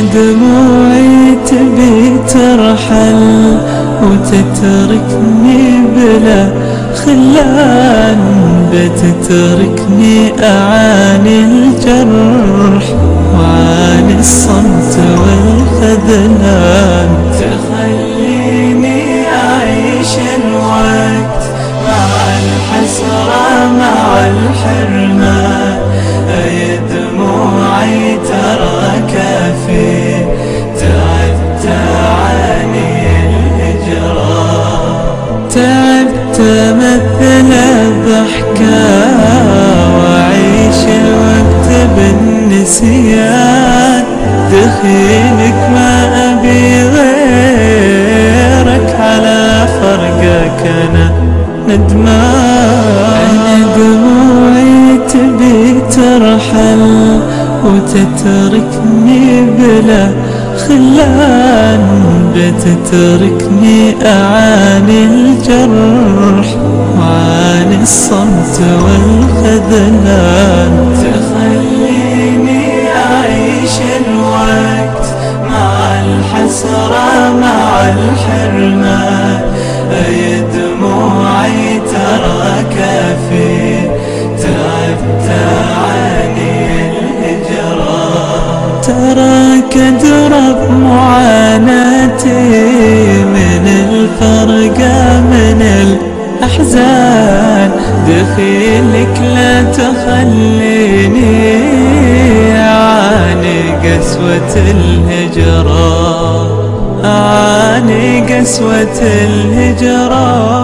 دموعي تبي ترحل وتتركني بلا خلان بتتركني أعاني الجرح وعاني الصمت والخذلان. تخليني أعيش الوقت مع الحسرة مع الحرمان أي دموعي ترى كافي تعبت أعاني الهجران تعبت مثل الضحكة وأعيش الوقت بالنسيان. دخيلك ما أبي غيرك على فرقك أنا ندمان. وتتركني بلا خلان بتتركني أعاني الجرح وعاني الصمت والخذلان. تخليني أعيش الوقت مع الحسرة مع الحرمان أي تراك درب معاناتي من الفرقة من الأحزان. دخيلك لا تخليني أعاني قسوة الهجران أعاني قسوة الهجران